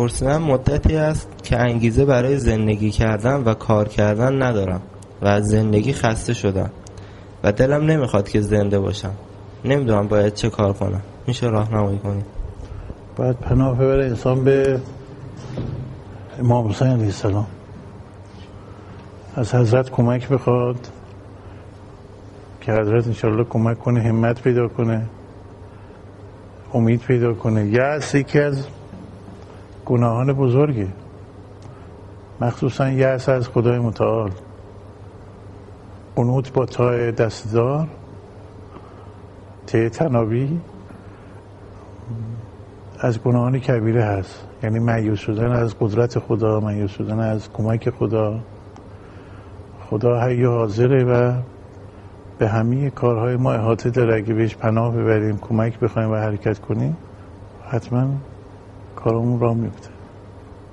میپرسیدم مدتی است که انگیزه برای زندگی کردن و کار کردن ندارم و از زندگی خسته شدم و دلم نمی‌خواد که زنده باشم. نمی‌دونم باید چه کار کنم. میشه راهنمایی کنید باید پناه ببره انسان به امام حسین علیه السلام. از حضرت کمک بخواد که حضرت انشالله کمک کنه همت پیدا کنه امید پیدا کنه. یأس یکی از گناهان بزرگه مخصوصا یأس از خدای متعال. قنوت با تای دستدار ته تنابی از گناهان کبیره هست. یعنی معیوس شدن از قدرت خدا معیوس شدن از کمک خدا. خدا حی حاضره و به همه کارهای ما احاطه داره. اگه بهش پناه ببریم کمک بخوایم و حرکت کنیم حتما کارمون را میفته